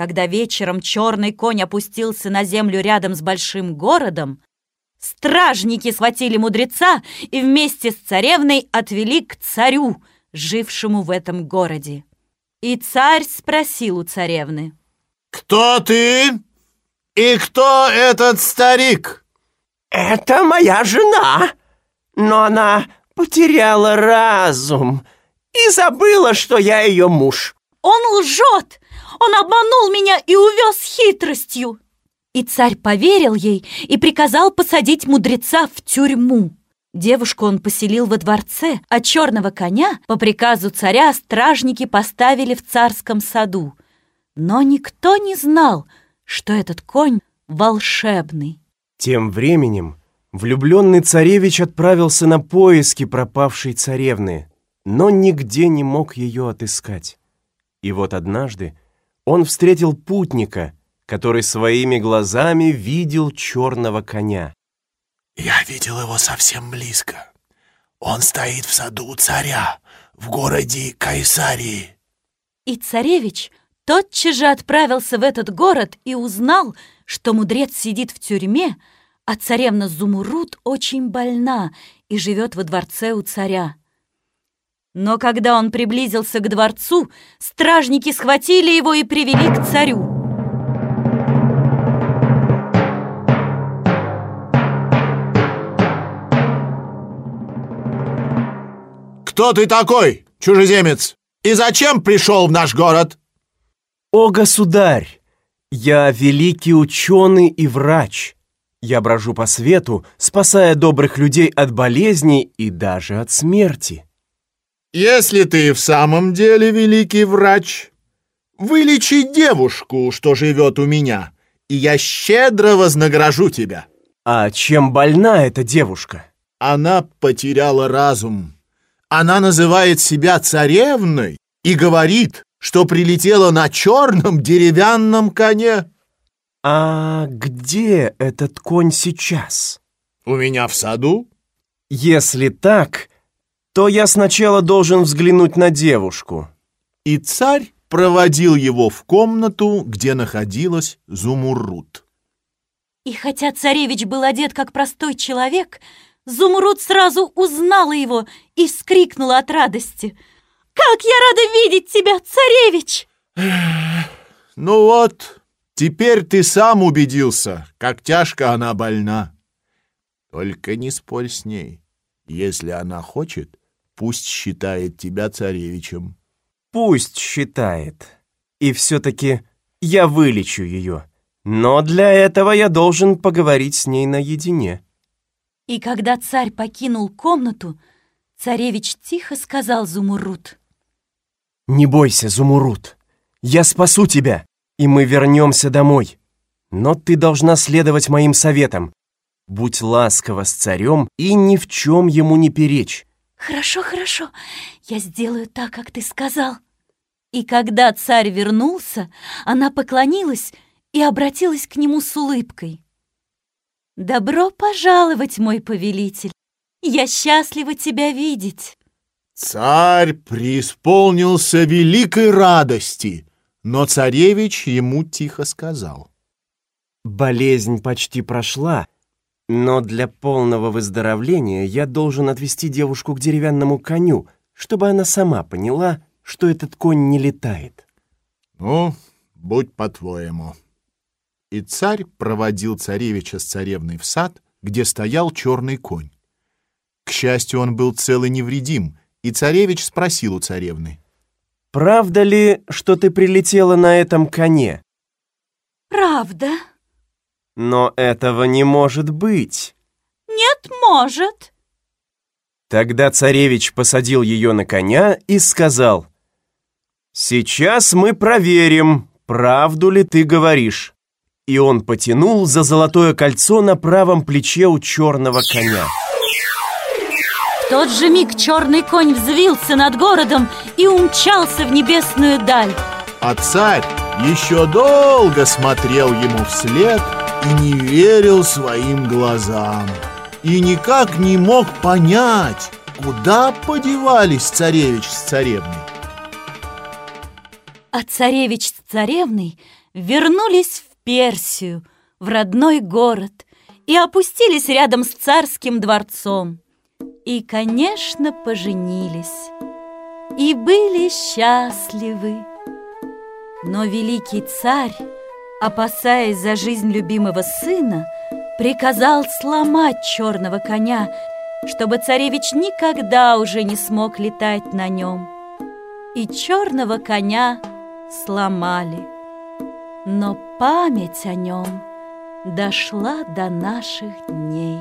Когда вечером черный конь опустился на землю рядом с большим городом, стражники схватили мудреца и вместе с царевной отвели к царю, жившему в этом городе. И царь спросил у царевны. «Кто ты и кто этот старик?» «Это моя жена, но она потеряла разум и забыла, что я ее муж». «Он лжет! Он обманул меня и увез хитростью!» И царь поверил ей и приказал посадить мудреца в тюрьму. Девушку он поселил во дворце, а черного коня по приказу царя стражники поставили в царском саду. Но никто не знал, что этот конь волшебный. Тем временем влюбленный царевич отправился на поиски пропавшей царевны, но нигде не мог ее отыскать. И вот однажды он встретил путника, который своими глазами видел черного коня. «Я видел его совсем близко. Он стоит в саду царя в городе Кайсарии». И царевич тотчас же отправился в этот город и узнал, что мудрец сидит в тюрьме, а царевна Зумурут очень больна и живет во дворце у царя. Но когда он приблизился к дворцу, стражники схватили его и привели к царю. «Кто ты такой, чужеземец? И зачем пришел в наш город?» «О, государь! Я великий ученый и врач. Я брожу по свету, спасая добрых людей от болезней и даже от смерти». Если ты в самом деле великий врач, вылечи девушку, что живет у меня, и я щедро вознагражу тебя. А чем больна эта девушка? Она потеряла разум. Она называет себя царевной и говорит, что прилетела на черном деревянном коне. А где этот конь сейчас? У меня в саду. Если так, то я сначала должен взглянуть на девушку». И царь проводил его в комнату, где находилась Зумуррут. И хотя царевич был одет как простой человек, Зумруд сразу узнала его и вскрикнула от радости. «Как я рада видеть тебя, царевич!» «Ну вот, теперь ты сам убедился, как тяжко она больна. Только не спорь с ней. Если она хочет, Пусть считает тебя царевичем. Пусть считает. И все-таки я вылечу ее. Но для этого я должен поговорить с ней наедине. И когда царь покинул комнату, царевич тихо сказал Зумурут. «Не бойся, Зумурут, я спасу тебя, и мы вернемся домой. Но ты должна следовать моим советам. Будь ласкова с царем и ни в чем ему не перечь. «Хорошо, хорошо, я сделаю так, как ты сказал». И когда царь вернулся, она поклонилась и обратилась к нему с улыбкой. «Добро пожаловать, мой повелитель! Я счастлива тебя видеть!» Царь преисполнился великой радости, но царевич ему тихо сказал. «Болезнь почти прошла, но для полного выздоровления я должен отвести девушку к деревянному коню, чтобы она сама поняла, что этот конь не летает. Ну, будь по-твоему. И царь проводил царевича с царевной в сад, где стоял черный конь. К счастью, он был цел и невредим, и царевич спросил у царевны. «Правда ли, что ты прилетела на этом коне?» «Правда», но этого не может быть. Нет, может. Тогда царевич посадил ее на коня и сказал, «Сейчас мы проверим, правду ли ты говоришь». И он потянул за золотое кольцо на правом плече у черного коня. В тот же миг черный конь взвился над городом и умчался в небесную даль. А царь еще долго смотрел ему вслед, не верил своим глазам, и никак не мог понять, куда подевались царевич с царевной. А царевич с царевной вернулись в Персию, в родной город, и опустились рядом с царским дворцом. И, конечно, поженились. И были счастливы. Но великий царь, опасаясь за жизнь любимого сына, приказал сломать черного коня, чтобы царевич никогда уже не смог летать на нем. И черного коня сломали. Но память о нем дошла до наших дней.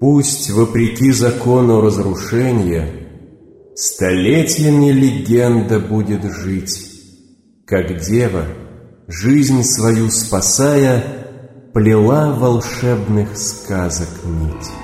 Пусть, вопреки закону разрушения, Столетиями легенда будет жить, Как дева, жизнь свою спасая, Плела волшебных сказок нить.